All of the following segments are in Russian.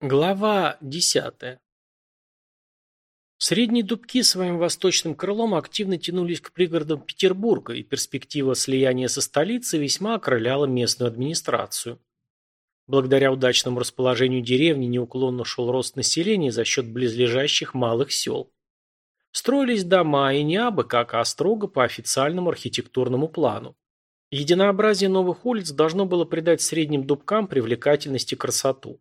Глава десятая. Средние дубки своим восточным крылом активно тянулись к пригородам Петербурга, и перспектива слияния со столицей весьма окрыляла местную администрацию. Благодаря удачному расположению деревни неуклонно шел рост населения за счет близлежащих малых сел. Строились дома и не абы как, а строго по официальному архитектурному плану. Единообразие новых улиц должно было придать средним дубкам привлекательность и красоту.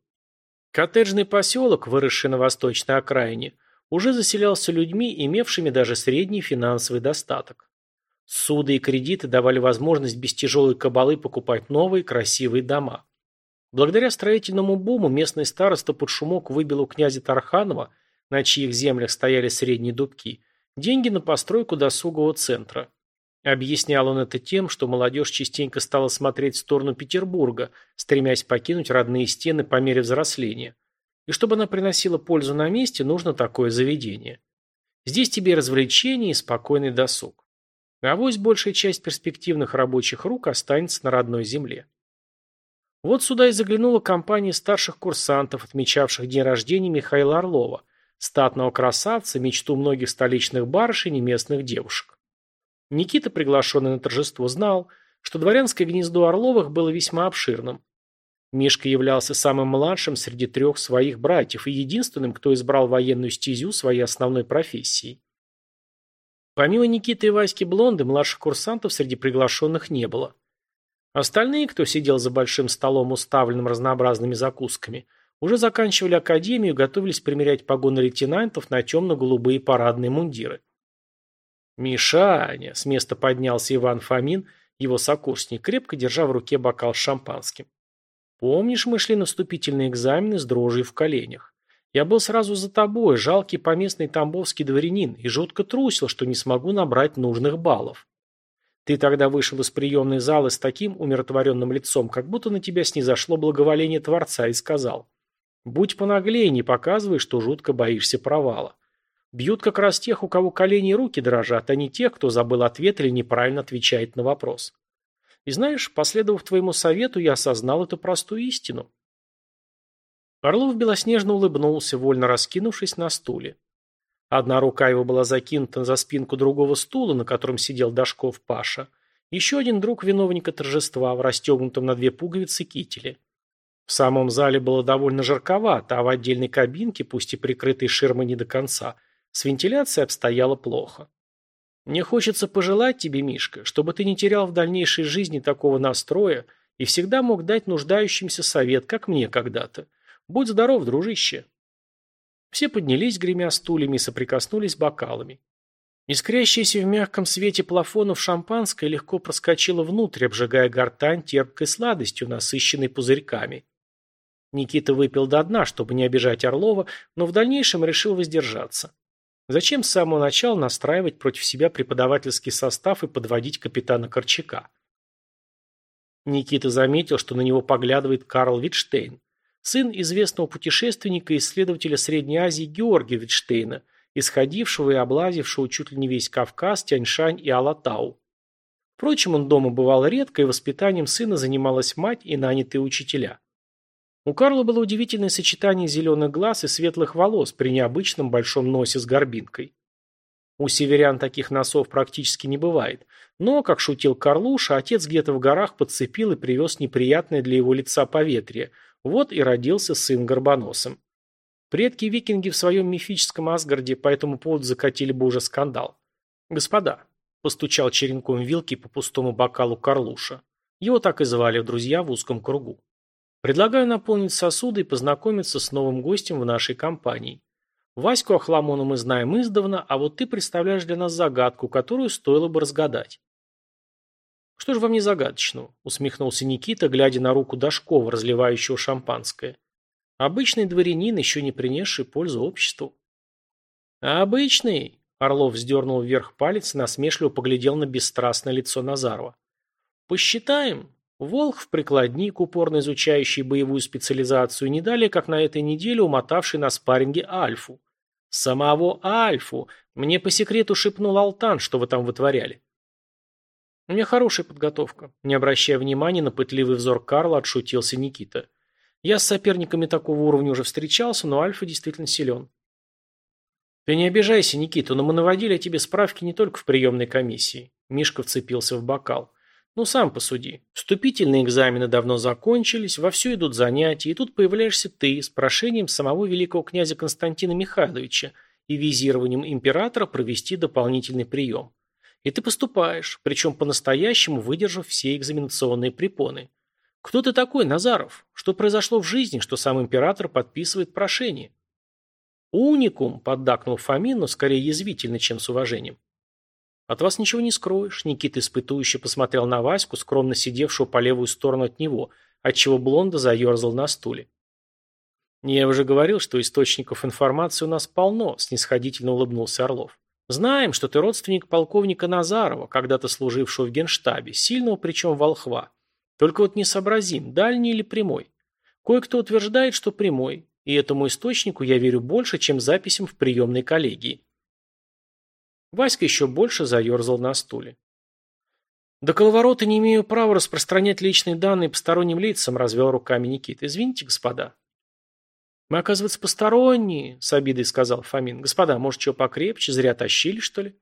Коттеджный поселок, выросший на восточной окраине, уже заселялся людьми, имевшими даже средний финансовый достаток. Суды и кредиты давали возможность без тяжелой кабалы покупать новые красивые дома. Благодаря строительному буму местный староста под шумок выбил у князя Тарханова, на чьих землях стояли средние дубки, деньги на постройку досугового центра. Объяснял он это тем, что молодежь частенько стала смотреть в сторону Петербурга, стремясь покинуть родные стены по мере взросления. И чтобы она приносила пользу на месте, нужно такое заведение. Здесь тебе развлечения и спокойный досуг. А вось большая часть перспективных рабочих рук останется на родной земле. Вот сюда и заглянула компания старших курсантов, отмечавших день рождения Михаила Орлова, статного красавца, мечту многих столичных барышень и местных девушек. Никита, приглашенный на торжество, знал, что дворянское гнездо Орловых было весьма обширным. Мишка являлся самым младшим среди трех своих братьев и единственным, кто избрал военную стезю своей основной профессией. Помимо Никиты и Васьки Блонды, младших курсантов среди приглашенных не было. Остальные, кто сидел за большим столом, уставленным разнообразными закусками, уже заканчивали академию и готовились примерять погоны лейтенантов на темно-голубые парадные мундиры. «Мишаня!» – с места поднялся Иван Фомин, его сокурсник, крепко держа в руке бокал с шампанским. «Помнишь, мы шли на вступительные экзамены с дрожью в коленях? Я был сразу за тобой, жалкий поместный тамбовский дворянин, и жутко трусил, что не смогу набрать нужных баллов. Ты тогда вышел из приемной залы с таким умиротворенным лицом, как будто на тебя снизошло благоволение Творца, и сказал, «Будь понаглее, не показывай, что жутко боишься провала. Бьют как раз тех, у кого колени и руки дрожат, а не тех, кто забыл ответ или неправильно отвечает на вопрос. И знаешь, последовав твоему совету, я осознал эту простую истину. Орлов белоснежно улыбнулся, вольно раскинувшись на стуле. Одна рука его была закинута за спинку другого стула, на котором сидел Дашков Паша. Еще один друг виновника торжества в расстегнутом на две пуговицы кителе. В самом зале было довольно жарковато, а в отдельной кабинке, пусть и прикрытой ширмой не до конца, с вентиляцией обстояло плохо. Мне хочется пожелать тебе, Мишка, чтобы ты не терял в дальнейшей жизни такого настроя и всегда мог дать нуждающимся совет, как мне когда-то. Будь здоров, дружище. Все поднялись, гремя стульями, соприкоснулись бокалами. Искрящееся в мягком свете плафонов шампанское легко проскочило внутрь, обжигая гортань терпкой сладостью, насыщенной пузырьками. Никита выпил до дна, чтобы не обижать Орлова, но в дальнейшем решил воздержаться. Зачем с самого начала настраивать против себя преподавательский состав и подводить капитана Корчака? Никита заметил, что на него поглядывает Карл Витштейн, сын известного путешественника и исследователя Средней Азии Георгия Витштейна, исходившего и облазившего чуть ли не весь Кавказ, Тяньшань и Алатау. Впрочем, он дома бывал редко, и воспитанием сына занималась мать и нанятые учителя. У Карла было удивительное сочетание зеленых глаз и светлых волос при необычном большом носе с горбинкой. У северян таких носов практически не бывает, но, как шутил Карлуша, отец где-то в горах подцепил и привез неприятное для его лица поветрие, вот и родился сын горбоносом. Предки викинги в своем мифическом Асгарде по этому поводу закатили бы уже скандал. «Господа», – постучал черенком вилки по пустому бокалу Карлуша. Его так и звали друзья в узком кругу. Предлагаю наполнить сосуды и познакомиться с новым гостем в нашей компании. Ваську Ахламону мы знаем издавна, а вот ты представляешь для нас загадку, которую стоило бы разгадать. Что же вам не загадочного? Усмехнулся Никита, глядя на руку Дашкова, разливающего шампанское. Обычный дворянин, еще не принесший пользу обществу. Обычный? Орлов вздернул вверх палец и насмешливо поглядел на бесстрастное лицо Назарова. Посчитаем. Волх, прикладник, упорно изучающий боевую специализацию, не далее, как на этой неделе умотавший на спарринге Альфу. Самого Альфу! Мне по секрету шепнул Алтан, что вы там вытворяли. У меня хорошая подготовка. Не обращая внимания на пытливый взор Карла, отшутился Никита. Я с соперниками такого уровня уже встречался, но Альфа действительно силен. Ты не обижайся, Никита, но мы наводили о тебе справки не только в приемной комиссии. Мишка вцепился в бокал. Ну, сам посуди. Вступительные экзамены давно закончились, вовсю идут занятия, и тут появляешься ты с прошением самого великого князя Константина Михайловича и визированием императора провести дополнительный прием. И ты поступаешь, причем по-настоящему выдержав все экзаменационные препоны. Кто ты такой, Назаров? Что произошло в жизни, что сам император подписывает прошение? Уникум, поддакнул Фомин, но скорее язвительно, чем с уважением. «От вас ничего не скроешь», — Никита испытующе посмотрел на Ваську, скромно сидевшего по левую сторону от него, отчего Блонда заерзал на стуле. «Я уже говорил, что источников информации у нас полно», — снисходительно улыбнулся Орлов. «Знаем, что ты родственник полковника Назарова, когда-то служившего в генштабе, сильного причем волхва. Только вот не сообразим, дальний или прямой. Кое-кто утверждает, что прямой, и этому источнику я верю больше, чем записям в приемной коллегии». Васька еще больше заерзал на стуле. «До коловорота не имею права распространять личные данные посторонним лицам», развел руками Никита. «Извините, господа». «Мы, оказывается, посторонние», — с обидой сказал Фомин. «Господа, может, чего покрепче? Зря тащили, что ли?»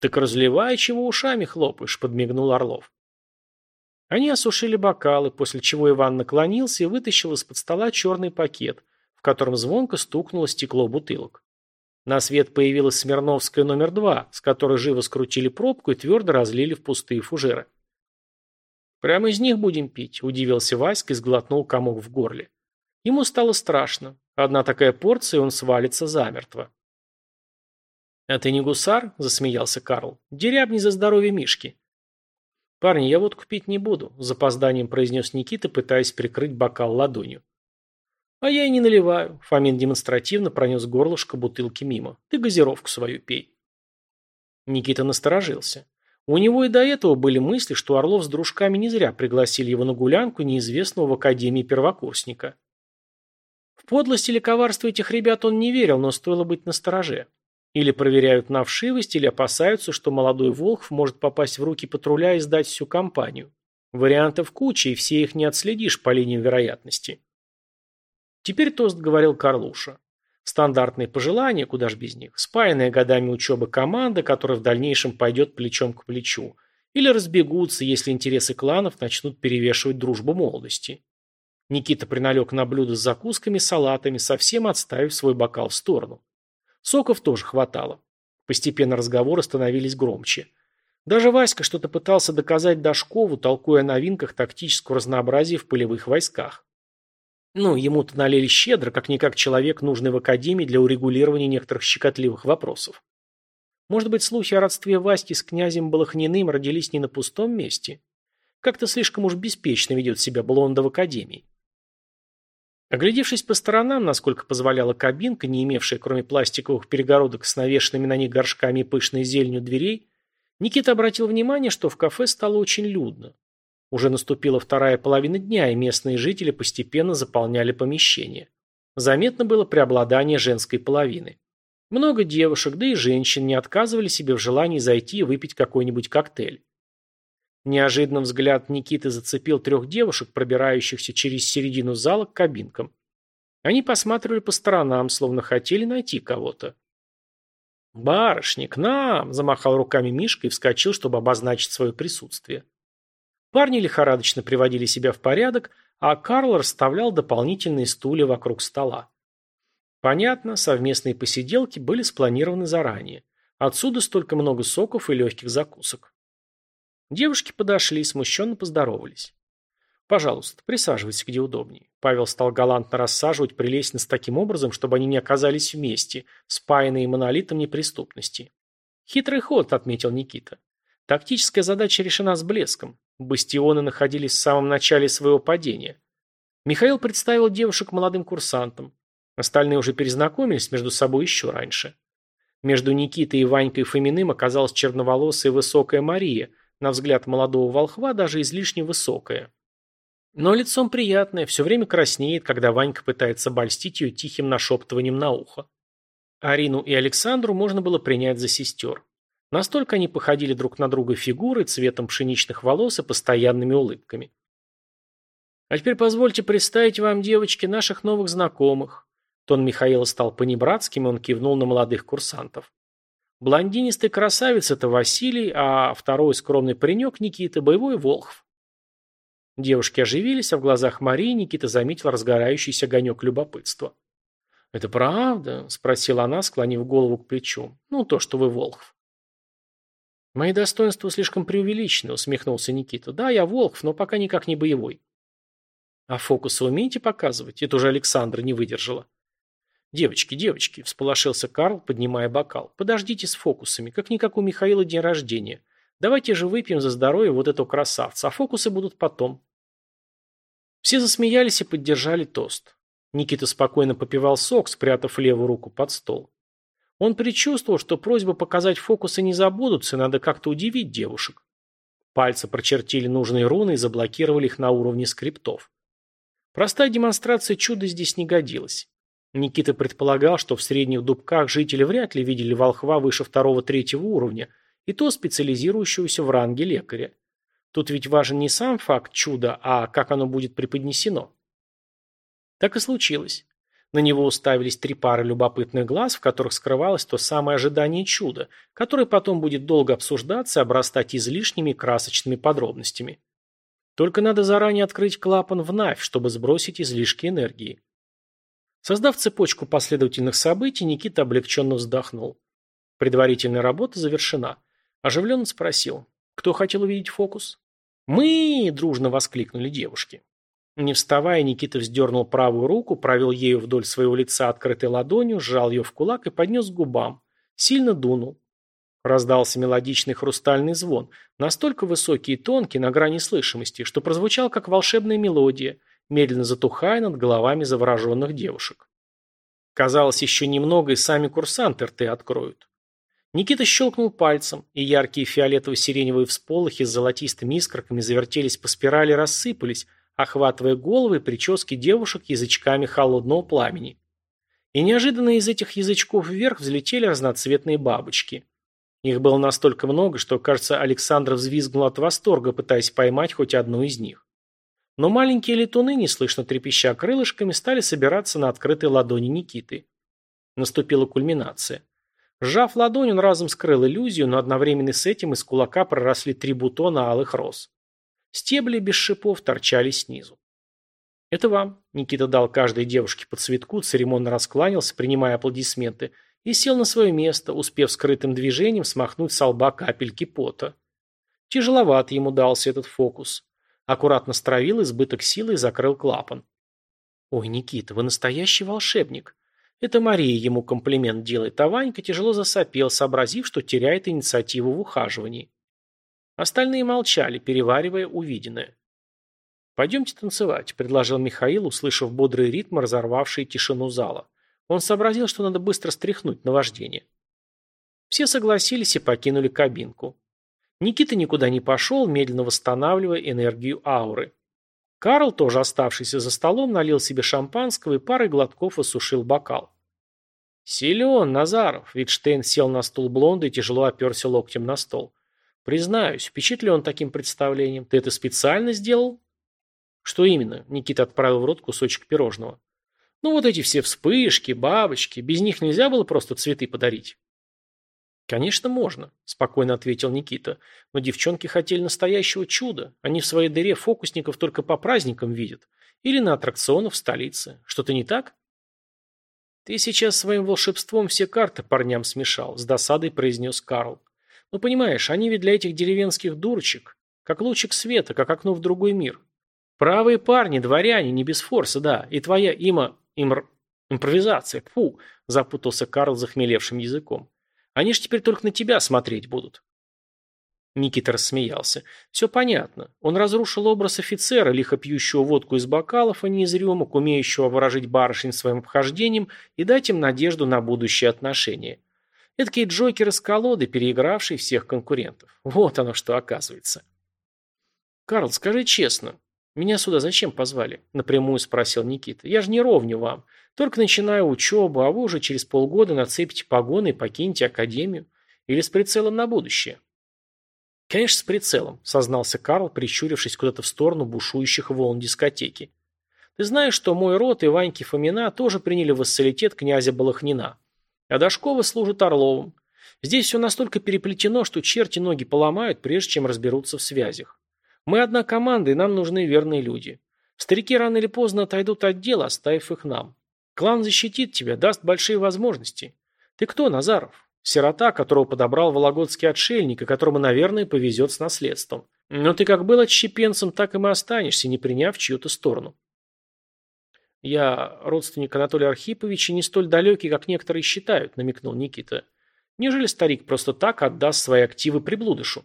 «Так разливай, чего ушами хлопаешь», — подмигнул Орлов. Они осушили бокалы, после чего Иван наклонился и вытащил из-под стола черный пакет, в котором звонко стукнуло стекло бутылок. На свет появилась Смирновская номер два, с которой живо скрутили пробку и твердо разлили в пустые фужеры. «Прямо из них будем пить», – удивился Васька и сглотнул комок в горле. Ему стало страшно. Одна такая порция, и он свалится замертво. «А ты не гусар?» – засмеялся Карл. «Дерябни за здоровье Мишки». «Парни, я водку пить не буду», – запозданием произнес Никита, пытаясь прикрыть бокал ладонью. «А я и не наливаю», — Фомин демонстративно пронес горлышко бутылки мимо. «Ты газировку свою пей». Никита насторожился. У него и до этого были мысли, что Орлов с дружками не зря пригласили его на гулянку неизвестного в академии первокурсника. В подлость или коварство этих ребят он не верил, но стоило быть настороже. Или проверяют на вшивость, или опасаются, что молодой Волхв может попасть в руки патруля и сдать всю компанию. Вариантов куча, и все их не отследишь по линиям вероятности. Теперь тост говорил Карлуша. Стандартные пожелания, куда ж без них, спаянная годами учебы команда, которая в дальнейшем пойдет плечом к плечу, или разбегутся, если интересы кланов начнут перевешивать дружбу молодости. Никита приналег на блюдо с закусками, салатами, совсем отставив свой бокал в сторону. Соков тоже хватало. Постепенно разговоры становились громче. Даже Васька что-то пытался доказать Дашкову, толкуя о новинках тактического разнообразия в полевых войсках. Ну, ему-то налили щедро, как-никак человек, нужный в академии для урегулирования некоторых щекотливых вопросов. Может быть, слухи о родстве Васьки с князем Балахниным родились не на пустом месте? Как-то слишком уж беспечно ведет себя Блонда в академии. Оглядевшись по сторонам, насколько позволяла кабинка, не имевшая кроме пластиковых перегородок с навешенными на них горшками и пышной зеленью дверей, Никита обратил внимание, что в кафе стало очень людно. Уже наступила вторая половина дня, и местные жители постепенно заполняли помещение. Заметно было преобладание женской половины. Много девушек, да и женщин не отказывали себе в желании зайти и выпить какой-нибудь коктейль. Неожиданно взгляд Никиты зацепил трех девушек, пробирающихся через середину зала к кабинкам. Они посматривали по сторонам, словно хотели найти кого-то. «Барышни, к нам!» – замахал руками Мишка и вскочил, чтобы обозначить свое присутствие. Парни лихорадочно приводили себя в порядок, а Карл расставлял дополнительные стулья вокруг стола. Понятно, совместные посиделки были спланированы заранее. Отсюда столько много соков и легких закусок. Девушки подошли, смущенно поздоровались. «Пожалуйста, присаживайтесь где удобнее». Павел стал галантно рассаживать прелестниц таким образом, чтобы они не оказались вместе, спаянные монолитом неприступности. «Хитрый ход», — отметил Никита. «Тактическая задача решена с блеском. Бастионы находились в самом начале своего падения. Михаил представил девушек молодым курсантам. Остальные уже перезнакомились между собой еще раньше. Между Никитой и Ванькой Фоминым оказалась черноволосая высокая Мария, на взгляд молодого волхва даже излишне высокая. Но лицом приятная, все время краснеет, когда Ванька пытается обольстить ее тихим нашептыванием на ухо. Арину и Александру можно было принять за сестер. Настолько они походили друг на друга фигурой, цветом пшеничных волос и постоянными улыбками. А теперь позвольте представить вам, девочки, наших новых знакомых. Тон Михаила стал понебратским, и он кивнул на молодых курсантов. Блондинистый красавец – это Василий, а второй скромный паренек – Никита, боевой Волхв. Девушки оживились, а в глазах Марии Никита заметил разгорающийся огонек любопытства. «Это правда?» – спросила она, склонив голову к плечу. «Ну, то, что вы Волхв». «Мои достоинства слишком преувеличены», – усмехнулся Никита. «Да, я Волхв, но пока никак не боевой». «А фокусы умеете показывать?» Это уже Александра не выдержала. «Девочки, девочки», – всполошился Карл, поднимая бокал. «Подождите с фокусами, как-никак у Михаила день рождения. Давайте же выпьем за здоровье вот этого красавца, а фокусы будут потом». Все засмеялись и поддержали тост. Никита спокойно попивал сок, спрятав левую руку под стол. Он предчувствовал, что просьбы показать фокусы не забудутся, надо как-то удивить девушек. Пальцы прочертили нужные руны и заблокировали их на уровне скриптов. Простая демонстрация чуда здесь не годилась. Никита предполагал, что в средних дубках жители вряд ли видели волхва выше второго-третьего уровня, и то специализирующегося в ранге лекаря. Тут ведь важен не сам факт чуда, а как оно будет преподнесено. Так и случилось. На него уставились три пары любопытных глаз, в которых скрывалось то самое ожидание чуда, которое потом будет долго обсуждаться и обрастать излишними красочными подробностями. Только надо заранее открыть клапан в Навь, чтобы сбросить излишки энергии. Создав цепочку последовательных событий, Никита облегченно вздохнул. Предварительная работа завершена. Оживленно спросил, кто хотел увидеть фокус? «Мы!» – дружно воскликнули девушки. Не вставая, Никита вздернул правую руку, провел ею вдоль своего лица открытой ладонью, сжал ее в кулак и поднес к губам. Сильно дунул. Раздался мелодичный хрустальный звон, настолько высокий и тонкий, на грани слышимости, что прозвучал как волшебная мелодия – медленно затухая над головами завороженных девушек. Казалось, еще немного и сами курсанты рты откроют. Никита щелкнул пальцем, и яркие фиолетово-сиреневые всполохи с золотистыми искорками завертелись по спирали рассыпались, охватывая головы и прически девушек язычками холодного пламени. И неожиданно из этих язычков вверх взлетели разноцветные бабочки. Их было настолько много, что, кажется, Александр взвизгнул от восторга, пытаясь поймать хоть одну из них. Но маленькие летуны, неслышно трепеща крылышками, стали собираться на открытой ладони Никиты. Наступила кульминация. Сжав ладонь, он разом скрыл иллюзию, но одновременно с этим из кулака проросли три бутона алых роз. Стебли без шипов торчали снизу. «Это вам», — Никита дал каждой девушке по цветку, церемонно раскланялся, принимая аплодисменты, и сел на свое место, успев скрытым движением смахнуть с лба капельки пота. Тяжеловат ему дался этот фокус. Аккуратно стравил избыток силы и закрыл клапан. «Ой, Никита, вы настоящий волшебник!» Это Мария ему комплимент делает, а Ванька тяжело засопел, сообразив, что теряет инициативу в ухаживании. Остальные молчали, переваривая увиденное. «Пойдемте танцевать», – предложил Михаил, услышав бодрый ритм, разорвавший тишину зала. Он сообразил, что надо быстро стряхнуть наваждение. Все согласились и покинули кабинку. Никита никуда не пошел, медленно восстанавливая энергию ауры. Карл, тоже оставшийся за столом, налил себе шампанского и парой глотков осушил бокал. «Силен, Назаров!» Витштейн сел на стул блонда и тяжело оперся локтем на стол. «Признаюсь, впечатлен таким представлением. Ты это специально сделал?» «Что именно?» Никита отправил в рот кусочек пирожного. «Ну вот эти все вспышки, бабочки. Без них нельзя было просто цветы подарить?» «Конечно, можно», – спокойно ответил Никита. «Но девчонки хотели настоящего чуда. Они в своей дыре фокусников только по праздникам видят. Или на аттракционах в столице. Что-то не так?» «Ты сейчас своим волшебством все карты парням смешал», – с досадой произнес Карл. «Ну, понимаешь, они ведь для этих деревенских дурочек, как лучик света, как окно в другой мир. Правые парни, дворяне, не без форса, да, и твоя има... имр... импровизация, фу», – запутался Карл захмелевшим языком. Они же теперь только на тебя смотреть будут. Никита рассмеялся. Все понятно. Он разрушил образ офицера, лихо пьющего водку из бокалов, а не умеющего выражить барышень своим обхождением и дать им надежду на будущие отношения. Эдакий Джокер из колоды, переигравший всех конкурентов. Вот оно что оказывается. «Карл, скажи честно, меня сюда зачем позвали?» Напрямую спросил Никита. «Я же не ровню вам. Только начинаю учебу, а вы уже через полгода нацепите погоны и покинете академию. Или с прицелом на будущее. Конечно, с прицелом, сознался Карл, прищурившись куда-то в сторону бушующих волн дискотеки. Ты знаешь, что мой род и Ваньки Фомина тоже приняли вассалитет князя Балахнина. А Дашкова служит Орловым. Здесь все настолько переплетено, что черти ноги поломают, прежде чем разберутся в связях. Мы одна команда, и нам нужны верные люди. Старики рано или поздно отойдут от дела, оставив их нам. Клан защитит тебя, даст большие возможности. Ты кто, Назаров? Сирота, которого подобрал вологодский отшельник, и которому, наверное, повезет с наследством. Но ты как был отщепенцем, так и мы останешься, не приняв чью-то сторону. Я родственник Анатолия Архиповича не столь далекий, как некоторые считают, намекнул Никита. Неужели старик просто так отдаст свои активы приблудышу?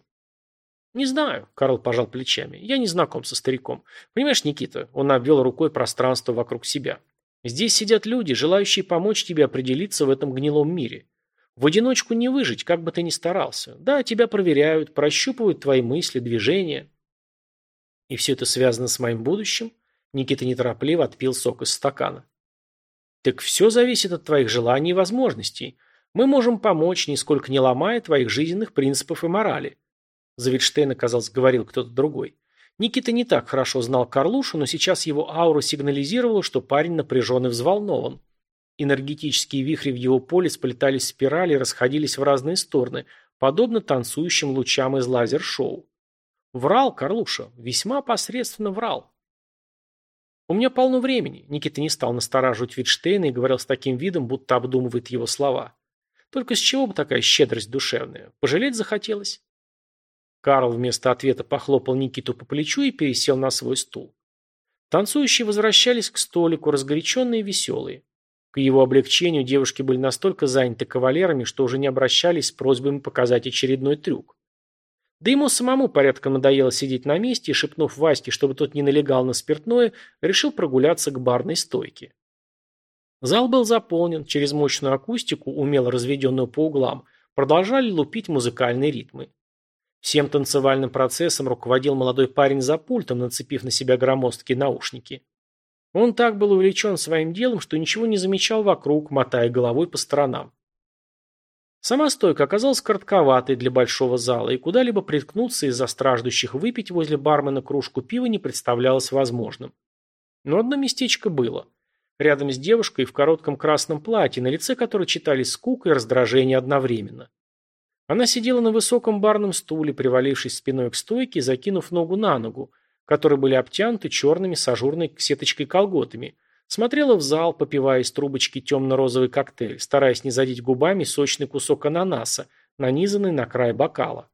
«Не знаю», – Карл пожал плечами. «Я не знаком со стариком. Понимаешь, Никита?» Он обвел рукой пространство вокруг себя. «Здесь сидят люди, желающие помочь тебе определиться в этом гнилом мире. В одиночку не выжить, как бы ты ни старался. Да, тебя проверяют, прощупывают твои мысли, движения». «И все это связано с моим будущим?» Никита неторопливо отпил сок из стакана. «Так все зависит от твоих желаний и возможностей. Мы можем помочь, нисколько не ломая твоих жизненных принципов и морали. За Витштейна, казалось, говорил кто-то другой. Никита не так хорошо знал Карлушу, но сейчас его аура сигнализировала, что парень напряжен и взволнован. Энергетические вихри в его поле сплетались в спирали и расходились в разные стороны, подобно танцующим лучам из лазер-шоу. Врал Карлуша, весьма посредственно врал. «У меня полно времени», — Никита не стал настораживать Витштейна и говорил с таким видом, будто обдумывает его слова. «Только с чего бы такая щедрость душевная? Пожалеть захотелось?» Карл вместо ответа похлопал Никиту по плечу и пересел на свой стул. Танцующие возвращались к столику, разгоряченные и веселые. К его облегчению девушки были настолько заняты кавалерами, что уже не обращались с просьбами показать очередной трюк. Да ему самому порядком надоело сидеть на месте и, шепнув Ваське, чтобы тот не налегал на спиртное, решил прогуляться к барной стойке. Зал был заполнен, через мощную акустику, умело разведенную по углам, продолжали лупить музыкальные ритмы. Всем танцевальным процессом руководил молодой парень за пультом, нацепив на себя громоздкие наушники. Он так был увлечен своим делом, что ничего не замечал вокруг, мотая головой по сторонам. Сама стойка оказалась коротковатой для большого зала, и куда-либо приткнуться из-за страждущих выпить возле бармена кружку пива не представлялось возможным. Но одно местечко было. Рядом с девушкой в коротком красном платье, на лице которой читались скука и раздражение одновременно. Она сидела на высоком барном стуле, привалившись спиной к стойке закинув ногу на ногу, которые были обтянуты черными с ажурной сеточкой колготами, смотрела в зал, попивая из трубочки темно-розовый коктейль, стараясь не задеть губами сочный кусок ананаса, нанизанный на край бокала.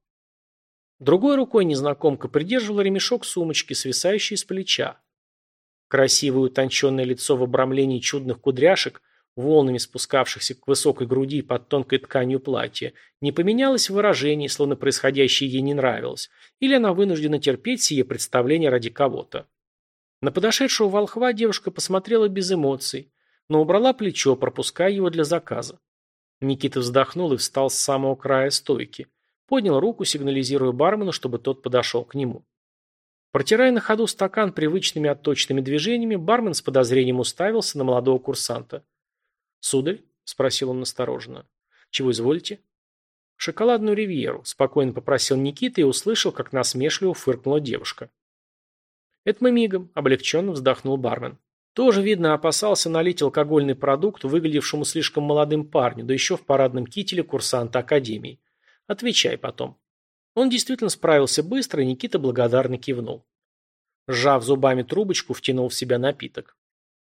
Другой рукой незнакомка придерживала ремешок сумочки, свисающий с плеча. Красивое утонченное лицо в обрамлении чудных кудряшек волнами спускавшихся к высокой груди под тонкой тканью платья, не поменялось в выражении, словно происходящее ей не нравилось, или она вынуждена терпеть сие представление ради кого-то. На подошедшего волхва девушка посмотрела без эмоций, но убрала плечо, пропуская его для заказа. Никита вздохнул и встал с самого края стойки. Поднял руку, сигнализируя бармену, чтобы тот подошел к нему. Протирая на ходу стакан привычными отточными движениями, бармен с подозрением уставился на молодого курсанта. «Сударь?» – спросил он настороженно. «Чего изволите?» «Шоколадную ривьеру», – спокойно попросил Никита и услышал, как насмешливо фыркнула девушка. «Это мы мигом», – облегченно вздохнул бармен. Тоже, видно, опасался налить алкогольный продукт, выглядевшему слишком молодым парню, да еще в парадном кителе курсанта академии. Отвечай потом. Он действительно справился быстро, и Никита благодарно кивнул. Сжав зубами трубочку, втянул в себя напиток.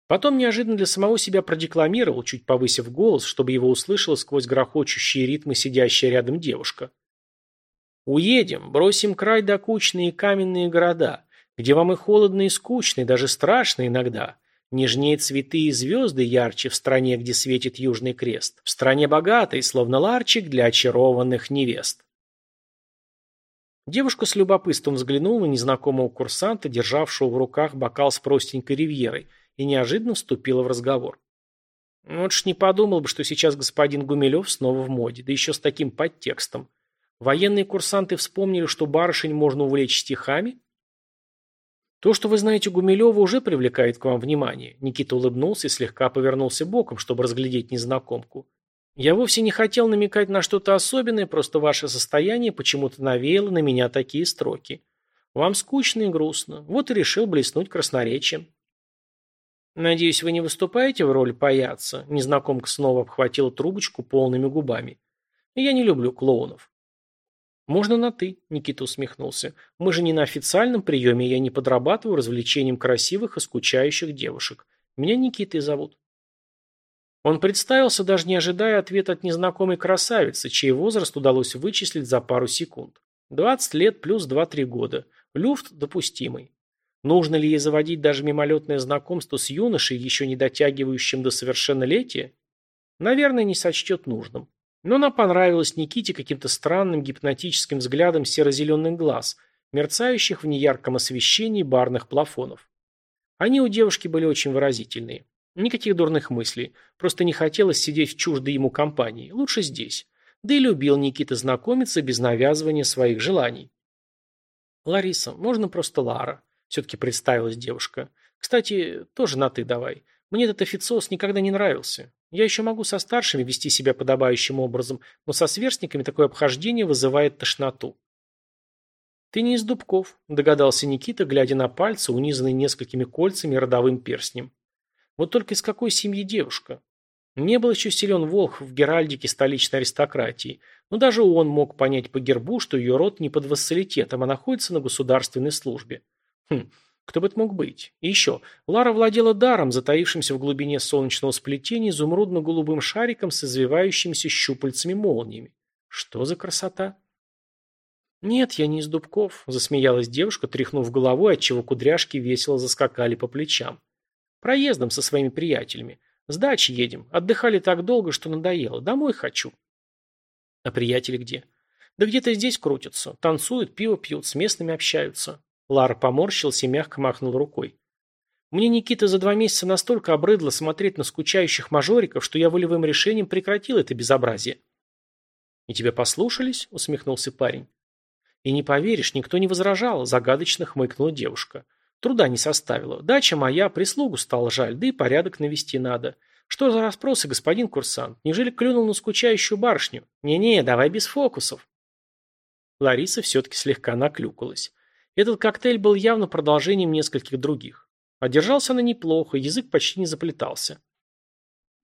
Потом неожиданно для самого себя продекламировал, чуть повысив голос, чтобы его услышала сквозь грохочущие ритмы сидящая рядом девушка. «Уедем, бросим край докучные каменные города, где вам и холодно, и скучно, и даже страшно иногда. Нежнее цветы и звезды ярче в стране, где светит южный крест, в стране богатой, словно ларчик для очарованных невест». Девушка с любопытством взглянула на незнакомого курсанта, державшего в руках бокал с простенькой ривьерой, и неожиданно вступила в разговор. Вот ж не подумал бы, что сейчас господин Гумилев снова в моде, да еще с таким подтекстом. Военные курсанты вспомнили, что барышень можно увлечь стихами? То, что вы знаете Гумилева, уже привлекает к вам внимание. Никита улыбнулся и слегка повернулся боком, чтобы разглядеть незнакомку. Я вовсе не хотел намекать на что-то особенное, просто ваше состояние почему-то навеяло на меня такие строки. Вам скучно и грустно. Вот и решил блеснуть красноречием. Надеюсь, вы не выступаете в роли паяца? Незнакомка снова обхватила трубочку полными губами. Я не люблю клоунов. «Можно на «ты», — Никита усмехнулся. «Мы же не на официальном приеме, я не подрабатываю развлечением красивых и скучающих девушек. Меня Никитой зовут». Он представился, даже не ожидая ответа от незнакомой красавицы, чей возраст удалось вычислить за пару секунд. 20 лет плюс 2-3 года. Люфт допустимый. Нужно ли ей заводить даже мимолетное знакомство с юношей, еще не дотягивающим до совершеннолетия? Наверное, не сочтет нужным. Но она понравилась Никите каким-то странным гипнотическим взглядом серо-зеленых глаз, мерцающих в неярком освещении барных плафонов. Они у девушки были очень выразительные. Никаких дурных мыслей. Просто не хотелось сидеть в чуждой ему компании. Лучше здесь. Да и любил Никита знакомиться без навязывания своих желаний. «Лариса, можно просто Лара?» Все-таки представилась девушка. «Кстати, тоже на «ты» давай. Мне этот официоз никогда не нравился. Я еще могу со старшими вести себя подобающим образом, но со сверстниками такое обхождение вызывает тошноту». «Ты не из дубков», – догадался Никита, глядя на пальцы, унизанные несколькими кольцами и родовым перстнем. Вот только из какой семьи девушка? Не был еще силен Волх в геральдике столичной аристократии, но даже он мог понять по гербу, что ее род не под вассалитетом, а находится на государственной службе. Хм, кто бы это мог быть? И еще, Лара владела даром, затаившимся в глубине солнечного сплетения изумрудно-голубым шариком с извивающимися щупальцами-молниями. Что за красота? «Нет, я не из дубков», – засмеялась девушка, тряхнув головой, отчего кудряшки весело заскакали по плечам. Проездом со своими приятелями. С дачи едем. Отдыхали так долго, что надоело. Домой хочу. А приятели где? Да где-то здесь крутятся. Танцуют, пиво пьют, с местными общаются. Лара поморщился и мягко махнул рукой. Мне Никита за два месяца настолько обрыдло смотреть на скучающих мажориков, что я волевым решением прекратил это безобразие. «И тебя послушались?» – усмехнулся парень. «И не поверишь, никто не возражал», – загадочно хмыкнула девушка. Труда не составило. Дача моя, прислугу стало жаль, да и порядок навести надо. Что за расспросы, господин курсант? Неужели клюнул на скучающую барышню? Не-не, давай без фокусов. Лариса все-таки слегка наклюкалась. Этот коктейль был явно продолжением нескольких других. Одержался она неплохо, язык почти не заплетался.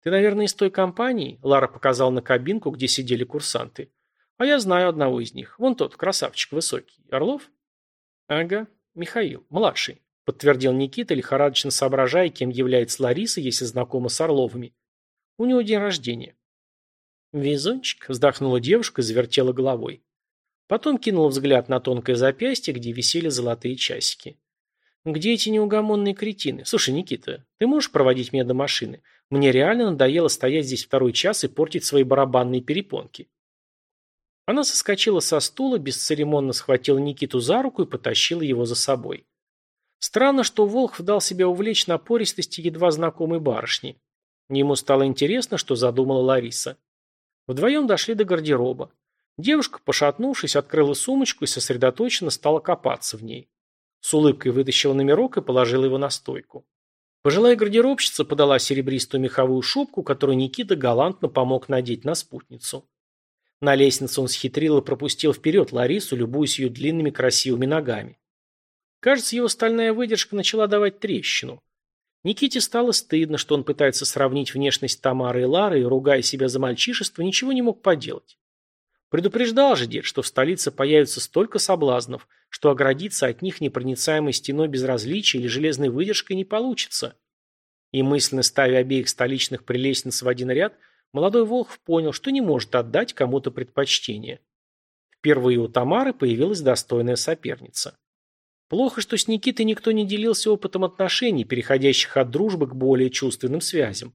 «Ты, наверное, из той компании?» Лара показала на кабинку, где сидели курсанты. «А я знаю одного из них. Вон тот, красавчик высокий. Орлов?» «Ага. «Михаил, младший», – подтвердил Никита, лихорадочно соображая, кем является Лариса, если знакома с Орловыми. «У него день рождения». «Везунчик», – вздохнула девушка и завертела головой. Потом кинула взгляд на тонкое запястье, где висели золотые часики. «Где эти неугомонные кретины? Слушай, Никита, ты можешь проводить меня до машины? Мне реально надоело стоять здесь второй час и портить свои барабанные перепонки». Она соскочила со стула, бесцеремонно схватила Никиту за руку и потащила его за собой. Странно, что Волхв дал себя увлечь напористости едва знакомой барышни. Ему стало интересно, что задумала Лариса. Вдвоем дошли до гардероба. Девушка, пошатнувшись, открыла сумочку и сосредоточенно стала копаться в ней. С улыбкой вытащила номерок и положила его на стойку. Пожилая гардеробщица подала серебристую меховую шубку, которую Никита галантно помог надеть на спутницу. На лестнице он схитрил и пропустил вперед Ларису, любуясь ее длинными красивыми ногами. Кажется, его стальная выдержка начала давать трещину. Никите стало стыдно, что он пытается сравнить внешность Тамары и Лары и, ругая себя за мальчишество, ничего не мог поделать. Предупреждал же дед, что в столице появится столько соблазнов, что оградиться от них непроницаемой стеной безразличия или железной выдержкой не получится. И мысленно ставя обеих столичных прелестниц в один ряд – молодой Волхв понял, что не может отдать кому-то предпочтение. Впервые у Тамары появилась достойная соперница. Плохо, что с Никитой никто не делился опытом отношений, переходящих от дружбы к более чувственным связям.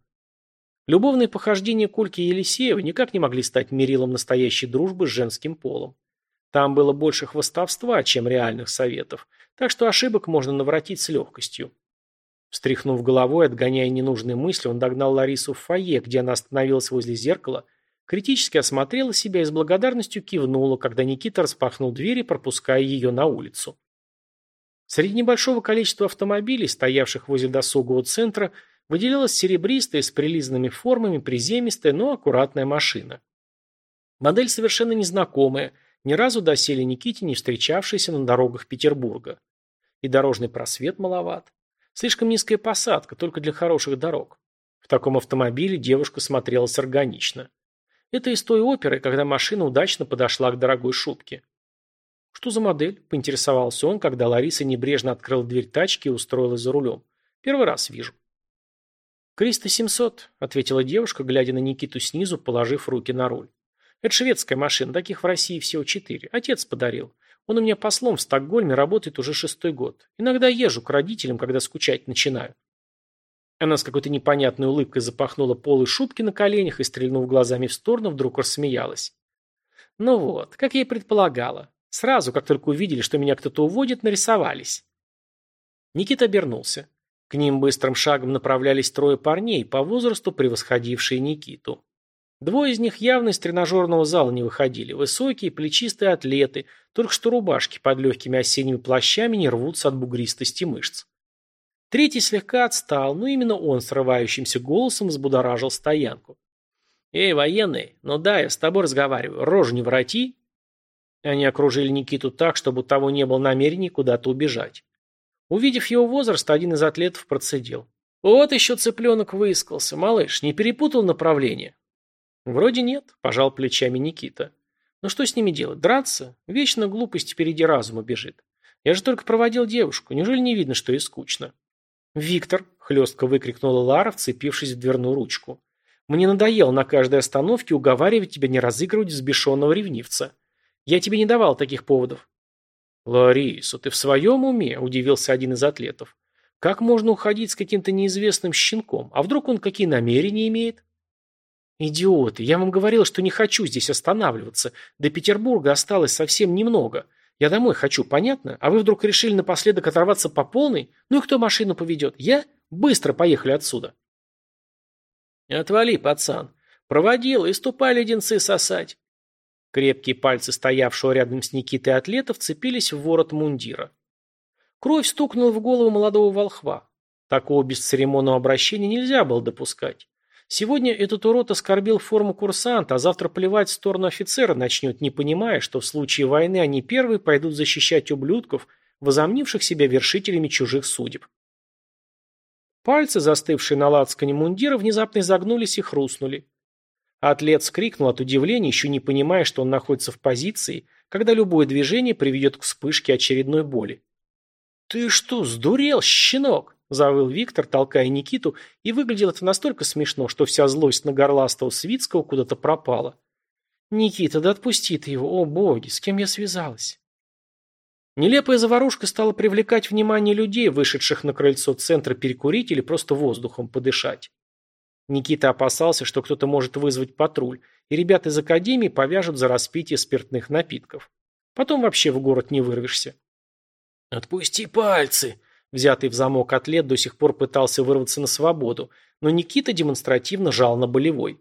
Любовные похождения Кольки Елисеева никак не могли стать мерилом настоящей дружбы с женским полом. Там было больше хвостовства, чем реальных советов, так что ошибок можно наворотить с легкостью. Встряхнув головой, отгоняя ненужные мысли, он догнал Ларису в фойе, где она остановилась возле зеркала, критически осмотрела себя и с благодарностью кивнула, когда Никита распахнул двери, пропуская ее на улицу. Среди небольшого количества автомобилей, стоявших возле досугового центра, выделялась серебристая с прилизанными формами, приземистая, но аккуратная машина. Модель совершенно незнакомая, ни разу доселе Никите не встречавшаяся на дорогах Петербурга. И дорожный просвет маловат. Слишком низкая посадка, только для хороших дорог. В таком автомобиле девушка смотрелась органично. Это из той оперы, когда машина удачно подошла к дорогой шубке. «Что за модель?» – поинтересовался он, когда Лариса небрежно открыла дверь тачки и устроилась за рулем. «Первый раз вижу». «Криста 700», – ответила девушка, глядя на Никиту снизу, положив руки на руль. «Это шведская машина, таких в России всего четыре. Отец подарил. Он у меня послом в Стокгольме работает уже шестой год. Иногда езжу к родителям, когда скучать начинаю». Она с какой-то непонятной улыбкой запахнула полы шубки на коленях и, стрельнув глазами в сторону, вдруг рассмеялась. «Ну вот, как я и предполагала. Сразу, как только увидели, что меня кто-то уводит, нарисовались». Никита обернулся. К ним быстрым шагом направлялись трое парней, по возрасту превосходившие Никиту. Двое из них явно из тренажерного зала не выходили. Высокие, плечистые атлеты, только что рубашки под легкими осенними плащами не рвутся от бугристости мышц. Третий слегка отстал, но именно он срывающимся голосом взбудоражил стоянку. «Эй, военный, ну да, я с тобой разговариваю, рожу не вороти!» Они окружили Никиту так, чтобы у того не было намерений куда-то убежать. Увидев его возраст, один из атлетов процедил. «Вот еще цыпленок выискался. Малыш, не перепутал направление?» «Вроде нет», – пожал плечами Никита. «Ну что с ними делать? Драться? Вечно глупость впереди разума бежит. Я же только проводил девушку. Неужели не видно, что ей скучно?» «Виктор!» – хлестко выкрикнула Лара, вцепившись в дверную ручку. «Мне надоело на каждой остановке уговаривать тебя не разыгрывать взбешенного ревнивца. Я тебе не давал таких поводов». «Лариса, ты в своем уме?» – удивился один из атлетов. «Как можно уходить с каким-то неизвестным щенком? А вдруг он какие намерения имеет?» «Идиоты, я вам говорил, что не хочу здесь останавливаться. До Петербурга осталось совсем немного. Я домой хочу, понятно? А вы вдруг решили напоследок оторваться по полной? Ну и кто машину поведет? Я? Быстро поехали отсюда. Отвали, пацан. Проводил и ступай леденцы сосать. Крепкие пальцы стоявшего рядом с Никитой атлета вцепились в ворот мундира. Кровь стукнула в голову молодого волхва. Такого бесцеремонного обращения нельзя было допускать. Сегодня этот урод оскорбил форму курсанта, а завтра плевать в сторону офицера начнет, не понимая, что в случае войны они первые пойдут защищать ублюдков, возомнивших себя вершителями чужих судеб. Пальцы, застывшие на лацкане мундира, внезапно изогнулись и хрустнули. Атлет скрикнул от удивления, еще не понимая, что он находится в позиции, когда любое движение приведет к вспышке очередной боли. «Ты что, сдурел, щенок?» – завыл Виктор, толкая Никиту, и выглядело это настолько смешно, что вся злость на горластого Свицкого куда-то пропала. «Никита, да отпусти ты его, о боги, с кем я связалась?» Нелепая заварушка стала привлекать внимание людей, вышедших на крыльцо центра перекурить или просто воздухом подышать. Никита опасался, что кто-то может вызвать патруль, и ребята из академии повяжут за распитие спиртных напитков. Потом вообще в город не вырвешься. «Отпусти пальцы!» Взятый в замок атлет до сих пор пытался вырваться на свободу, но Никита демонстративно жал на болевой.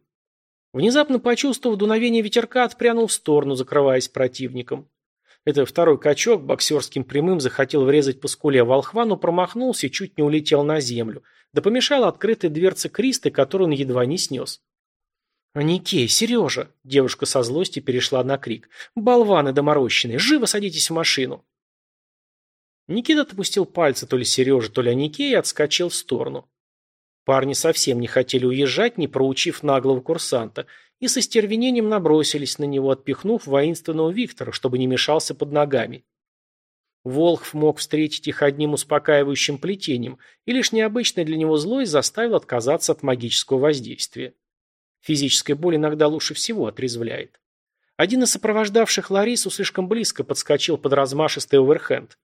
Внезапно почувствовав дуновение ветерка, отпрянул в сторону, закрываясь противником. Это второй качок боксерским прямым захотел врезать по скуле волхва, но промахнулся и чуть не улетел на землю, да помешала открытая дверца Кристы, которую он едва не снес. «Никей, Сережа!» – девушка со злости перешла на крик. «Болваны доморощенные! Живо садитесь в машину!» Никита отпустил пальцы то ли Сережи, то ли Анике и отскочил в сторону. Парни совсем не хотели уезжать, не проучив наглого курсанта, и со стервенением набросились на него, отпихнув воинственного Виктора, чтобы не мешался под ногами. Волхв мог встретить их одним успокаивающим плетением, и лишь необычная для него злость заставила отказаться от магического воздействия. Физическая боль иногда лучше всего отрезвляет. Один из сопровождавших Ларису слишком близко подскочил под размашистый оверхенд.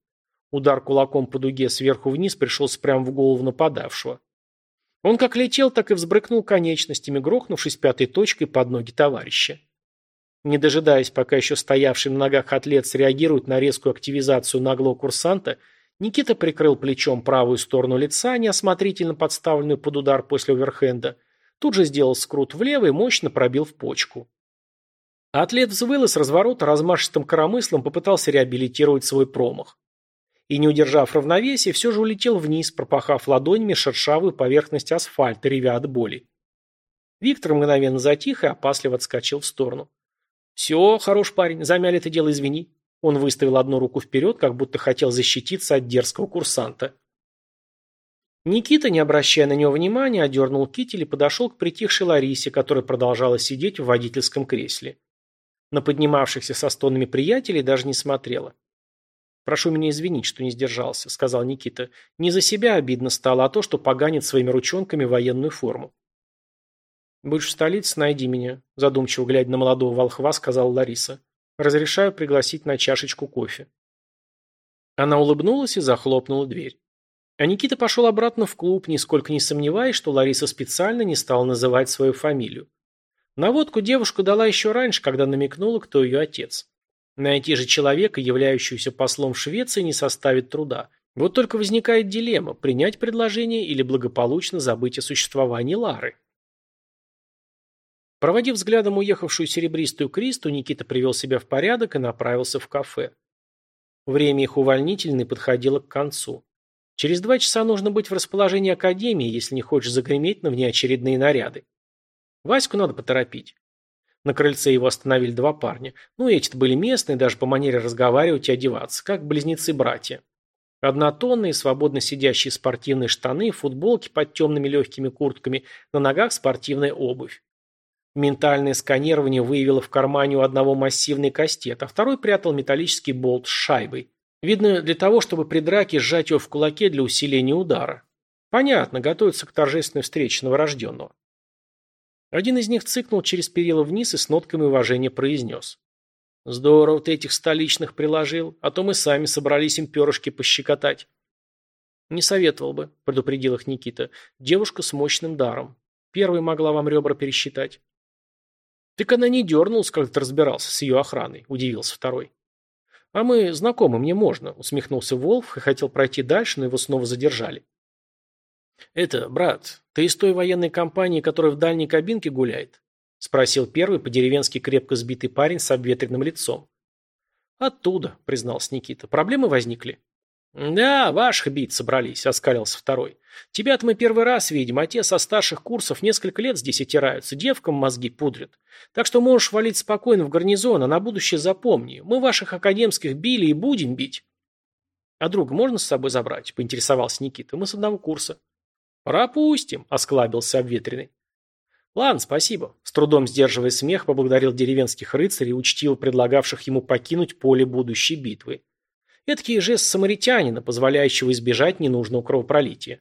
Удар кулаком по дуге сверху вниз пришелся прямо в голову нападавшего. Он как летел, так и взбрыкнул конечностями, грохнувшись пятой точкой под ноги товарища. Не дожидаясь, пока еще стоявший на ногах атлет среагирует на резкую активизацию наглого курсанта, Никита прикрыл плечом правую сторону лица, неосмотрительно подставленную под удар после оверхенда, тут же сделал скрут влево и мощно пробил в почку. Атлет взвыл и с разворота размашистым коромыслом попытался реабилитировать свой промах. и, не удержав равновесия, все же улетел вниз, пропахав ладонями шершавую поверхность асфальта, ревя от боли. Виктор мгновенно затих и опасливо отскочил в сторону. «Все, хорош парень, замяли это дело, извини». Он выставил одну руку вперед, как будто хотел защититься от дерзкого курсанта. Никита, не обращая на него внимания, одернул китель и подошел к притихшей Ларисе, которая продолжала сидеть в водительском кресле. На поднимавшихся со стонами приятелей даже не смотрела. «Прошу меня извинить, что не сдержался», — сказал Никита. «Не за себя обидно стало, а то, что поганит своими ручонками военную форму». «Будешь в столице, найди меня», – задумчиво глядя на молодого волхва, сказала Лариса. «Разрешаю пригласить на чашечку кофе». Она улыбнулась и захлопнула дверь. А Никита пошел обратно в клуб, нисколько не сомневаясь, что Лариса специально не стала называть свою фамилию. Наводку девушка дала еще раньше, когда намекнула, кто ее отец. Найти же человека, являющегося послом Швеции, не составит труда. Вот только возникает дилемма – принять предложение или благополучно забыть о существовании Лары. Проводив взглядом уехавшую серебристую Кристу, Никита привел себя в порядок и направился в кафе. Время их увольнительной подходило к концу. Через два часа нужно быть в расположении академии, если не хочешь загреметь на внеочередные наряды. Ваську надо поторопить. На крыльце его остановили два парня. Ну, эти-то были местные, даже по манере разговаривать и одеваться, как близнецы-братья. Однотонные, свободно сидящие спортивные штаны, футболки под темными легкими куртками, на ногах спортивная обувь. Ментальное сканирование выявило в кармане у одного массивный кастет, а второй прятал металлический болт с шайбой. Видно, для того, чтобы при драке сжать его в кулаке для усиления удара. Понятно, готовится к торжественной встрече новорожденного. Один из них цыкнул через перила вниз и с нотками уважения произнес. «Здорово ты этих столичных приложил, а то мы сами собрались им перышки пощекотать». «Не советовал бы», — предупредил их Никита. «Девушка с мощным даром. Первой могла вам ребра пересчитать». «Так она не дернулась, когда ты разбирался с ее охраной», – удивился второй. «А мы знакомы, мне можно», – усмехнулся Волф и хотел пройти дальше, но его снова задержали. «Это, брат, ты из той военной компании, которая в дальней кабинке гуляет?» – спросил первый по-деревенски крепко сбитый парень с обветренным лицом. «Оттуда», – признался Никита. «Проблемы возникли?» «Да, ваших бить собрались», — оскалился второй. «Тебя-то мы первый раз видим, а те со старших курсов несколько лет здесь отираются, девкам мозги пудрят. Так что можешь валить спокойно в гарнизон, а на будущее запомни. Мы ваших академских били и будем бить». «А друга можно с собой забрать?» — поинтересовался Никита. «Мы с одного курса». «Пропустим», — осклабился обветренный. «Ладно, спасибо», — с трудом сдерживая смех, поблагодарил деревенских рыцарей, учтиво предлагавших ему покинуть поле будущей битвы. Эдакий жест самаритянина, позволяющего избежать ненужного кровопролития.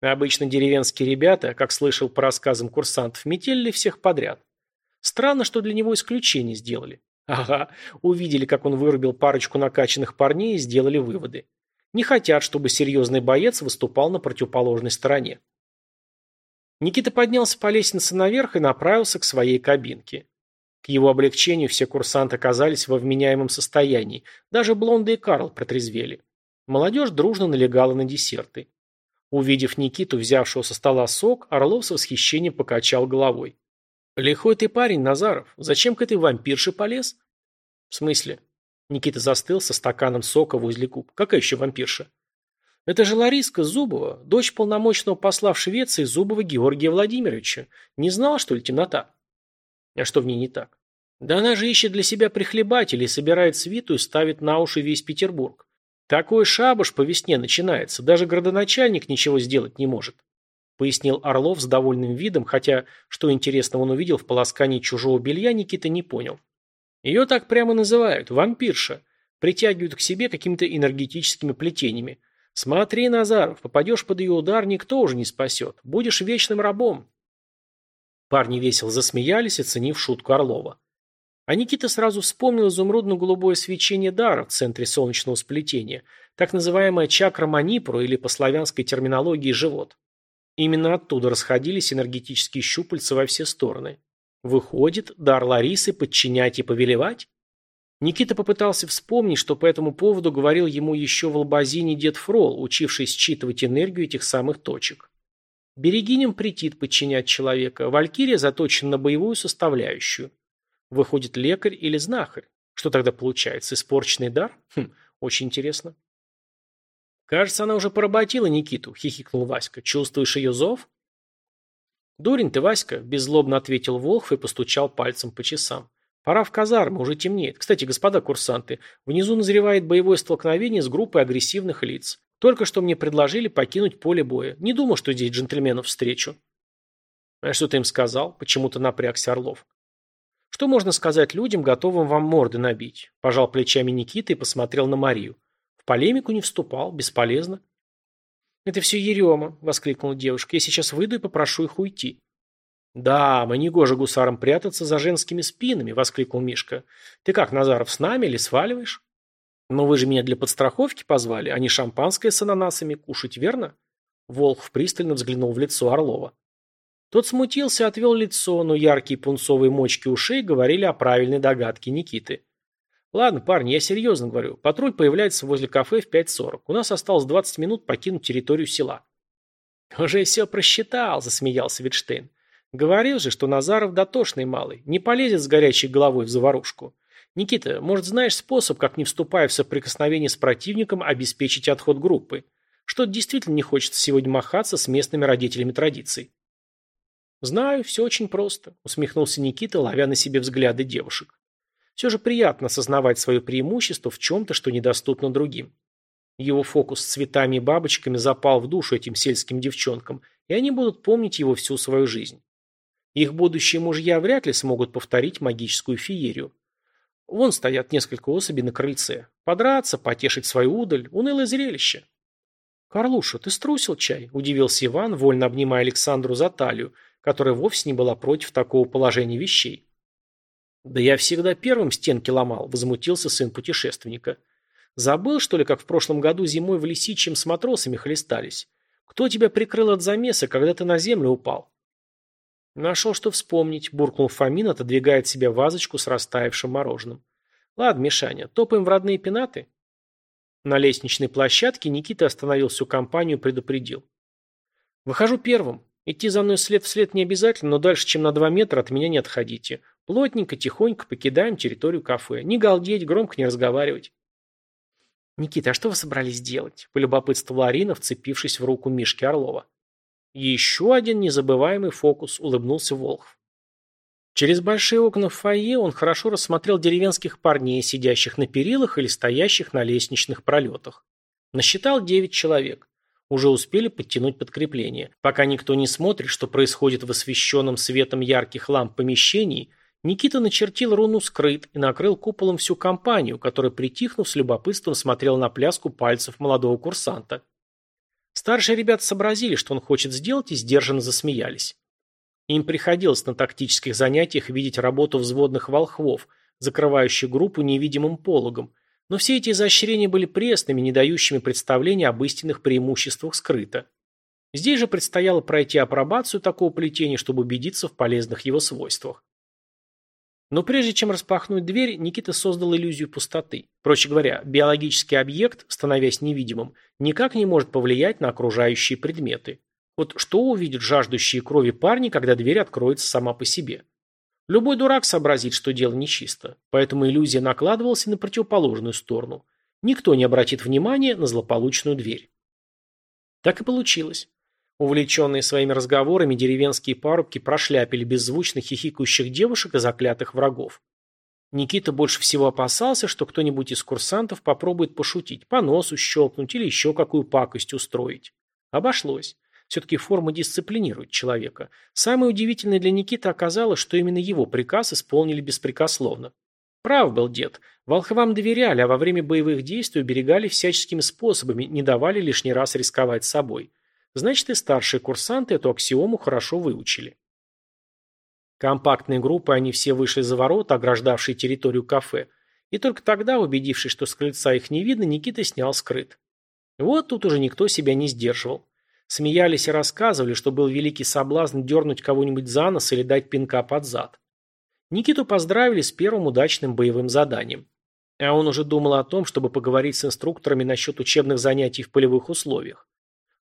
Обычно деревенские ребята, как слышал по рассказам курсантов, метели всех подряд. Странно, что для него исключение сделали. Ага, увидели, как он вырубил парочку накачанных парней и сделали выводы. Не хотят, чтобы серьезный боец выступал на противоположной стороне. Никита поднялся по лестнице наверх и направился к своей кабинке. К его облегчению все курсанты оказались во вменяемом состоянии, даже Блонда и Карл протрезвели. Молодежь дружно налегала на десерты. Увидев Никиту, взявшего со стола сок, Орлов с восхищением покачал головой. «Лихой ты парень, Назаров. Зачем к этой вампирше полез?» «В смысле?» Никита застыл со стаканом сока возле губ. «Какая еще вампирша?» «Это же Лариска Зубова, дочь полномочного посла в Швеции Зубова Георгия Владимировича. Не знала, что ли, темнота?» А что в ней не так? Да она же ищет для себя прихлебателей, собирает свиту и ставит на уши весь Петербург. Такой шабаш по весне начинается, даже градоначальник ничего сделать не может. Пояснил Орлов с довольным видом, хотя, что интересного он увидел в полоскании чужого белья, Никита не понял. Ее так прямо называют – вампирша. Притягивают к себе какими-то энергетическими плетениями. Смотри, Назаров, попадешь под ее удар, никто уже не спасет. Будешь вечным рабом. Парни весело засмеялись, оценив шутку Орлова. А Никита сразу вспомнил изумрудно-голубое свечение дара в центре солнечного сплетения, так называемая чакра манипуру или по славянской терминологии живот. Именно оттуда расходились энергетические щупальца во все стороны. Выходит, дар Ларисы подчинять и повелевать? Никита попытался вспомнить, что по этому поводу говорил ему еще в Албазине дед Фрол, учивший считывать энергию этих самых точек. Берегиням претит подчинять человека, валькирия заточена на боевую составляющую. Выходит лекарь или знахарь. Что тогда получается? Испорченный дар? Хм, очень интересно. «Кажется, она уже поработила Никиту», — хихикнул Васька. «Чувствуешь ее зов?» «Дурень ты, Васька», — беззлобно ответил Волхв и постучал пальцем по часам. «Пора в казарму, уже темнеет. Кстати, господа курсанты, внизу назревает боевое столкновение с группой агрессивных лиц. Только что мне предложили покинуть поле боя. Не думал, что здесь джентльменов встречу». «А что ты им сказал?» — почему-то напрягся Орлов. «Что можно сказать людям, готовым вам морды набить?» – пожал плечами Никита и посмотрел на Марию. В полемику не вступал, бесполезно. «Это все ерема», – воскликнула девушка. «Я сейчас выйду и попрошу их уйти». «Да, мы не гоже гусарам прятаться за женскими спинами», – воскликнул Мишка. «Ты как, Назаров, с нами или сваливаешь?» «Но вы же меня для подстраховки позвали, а не шампанское с ананасами кушать, верно?» Волхв пристально взглянул в лицо Орлова. Тот смутился, отвел лицо, но яркие пунцовые мочки ушей говорили о правильной догадке Никиты. «Ладно, парни, я серьезно говорю. Патруль появляется возле кафе в 5.40. У нас осталось 20 минут покинуть территорию села». «Уже все просчитал», – засмеялся Витштейн. «Говорил же, что Назаров дотошный малый, не полезет с горячей головой в заварушку. Никита, может, знаешь способ, как не вступая в соприкосновение с противником, обеспечить отход группы? Что-то действительно не хочется сегодня махаться с местными родителями традиций». «Знаю, все очень просто», — усмехнулся Никита, ловя на себе взгляды девушек. «Все же приятно осознавать свое преимущество в чем-то, что недоступно другим». Его фокус с цветами и бабочками запал в душу этим сельским девчонкам, и они будут помнить его всю свою жизнь. Их будущие мужья вряд ли смогут повторить магическую феерию. Вон стоят несколько особей на крыльце. Подраться, потешить свою удаль – унылое зрелище. «Карлуша, ты струсил чай?» – удивился Иван, вольно обнимая Александру за талию – которая вовсе не была против такого положения вещей. «Да я всегда первым стенки ломал», – возмутился сын путешественника. «Забыл, что ли, как в прошлом году зимой в Лисичьем с матросами хлестались? Кто тебя прикрыл от замеса, когда ты на землю упал?» «Нашел, что вспомнить», – буркнул Фомин, отодвигая от себя вазочку с растаявшим мороженым. «Ладно, Мишаня, топаем в родные пенаты?» На лестничной площадке Никита остановил всю компанию и предупредил. «Выхожу первым. Идти за мной след вслед не обязательно, но дальше, чем на два метра от меня не отходите. Плотненько, тихонько покидаем территорию кафе. Не галдеть, громко не разговаривать. «Никита, а что вы собрались делать?» – полюбопытствовала Арина, вцепившись в руку Мишки Орлова. «Еще один незабываемый фокус», – улыбнулся Волхв. Через большие окна в фойе он хорошо рассмотрел деревенских парней, сидящих на перилах или стоящих на лестничных пролетах. Насчитал девять человек. Уже успели подтянуть подкрепление. Пока никто не смотрит, что происходит в освещенном светом ярких ламп помещении, Никита начертил руну «Скрыт» и накрыл куполом всю компанию, которая, притихнув, с любопытством смотрела на пляску пальцев молодого курсанта. Старшие ребята сообразили, что он хочет сделать, и сдержанно засмеялись. Им приходилось на тактических занятиях видеть работу взводных волхвов, закрывающих группу невидимым пологом, но все эти изощрения были пресными, не дающими представления об истинных преимуществах скрыто. Здесь же предстояло пройти апробацию такого плетения, чтобы убедиться в полезных его свойствах. Но прежде чем распахнуть дверь, Никита создал иллюзию пустоты. Проще говоря, биологический объект, становясь невидимым, никак не может повлиять на окружающие предметы. Вот что увидят жаждущие крови парни, когда дверь откроется сама по себе? Любой дурак сообразит, что дело нечисто, поэтому иллюзия накладывалась на противоположную сторону. Никто не обратит внимания на злополучную дверь. Так и получилось. Увлеченные своими разговорами, деревенские парубки прошляпили беззвучно хихикающих девушек и заклятых врагов. Никита больше всего опасался, что кто-нибудь из курсантов попробует пошутить, по носу щелкнуть или еще какую пакость устроить. Обошлось. Все-таки форма дисциплинирует человека. Самое удивительное для Никиты оказалось, что именно его приказ исполнили беспрекословно. Прав был дед. Волхвам доверяли, а во время боевых действий уберегали всяческими способами, не давали лишний раз рисковать собой. Значит, и старшие курсанты эту аксиому хорошо выучили. Компактной группой они все вышли за ворота, ограждавшие территорию кафе, и только тогда, убедившись, что с крыльца их не видно, Никита снял скрыт. Вот тут уже никто себя не сдерживал. Смеялись и рассказывали, что был великий соблазн дернуть кого-нибудь за нос или дать пинка под зад. Никиту поздравили с первым удачным боевым заданием. А он уже думал о том, чтобы поговорить с инструкторами насчет учебных занятий в полевых условиях.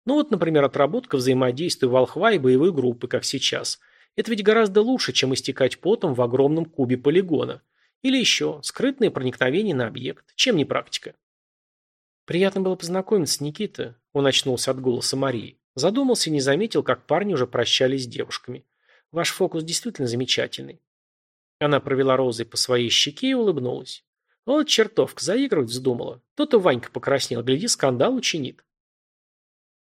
Ну вот, например, отработка взаимодействия волхва и боевой группы, как сейчас. Это ведь гораздо лучше, чем истекать потом в огромном кубе полигона. Или еще, скрытное проникновение на объект. Чем не практика? Приятно было познакомиться, Никита. Он очнулся от голоса Марии. Задумался и не заметил, как парни уже прощались с девушками. Ваш фокус действительно замечательный. Она провела розой по своей щеке и улыбнулась. Вот чертовка, заигрывать вздумала. То-то Ванька покраснел, гляди, скандал учинит.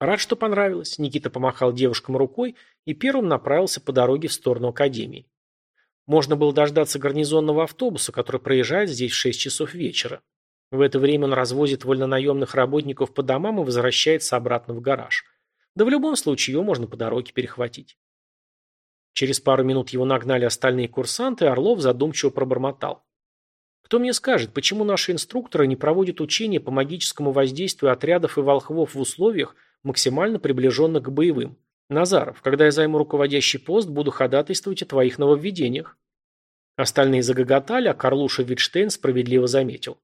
Рад, что понравилось. Никита помахал девушкам рукой и первым направился по дороге в сторону академии. Можно было дождаться гарнизонного автобуса, который проезжает здесь в 6 часов вечера. В это время он развозит вольнонаемных работников по домам и возвращается обратно в гараж. Да в любом случае его можно по дороге перехватить. Через пару минут его нагнали остальные курсанты, и Орлов задумчиво пробормотал. Кто мне скажет, почему наши инструкторы не проводят учения по магическому воздействию отрядов и волхвов в условиях, максимально приближенных к боевым? Назаров, когда я займу руководящий пост, буду ходатайствовать о твоих нововведениях. Остальные загоготали, а Карлуша Витштейн справедливо заметил.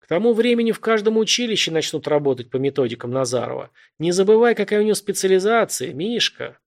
К тому времени в каждом училище начнут работать по методикам Назарова. Не забывай, какая у него специализация, Мишка.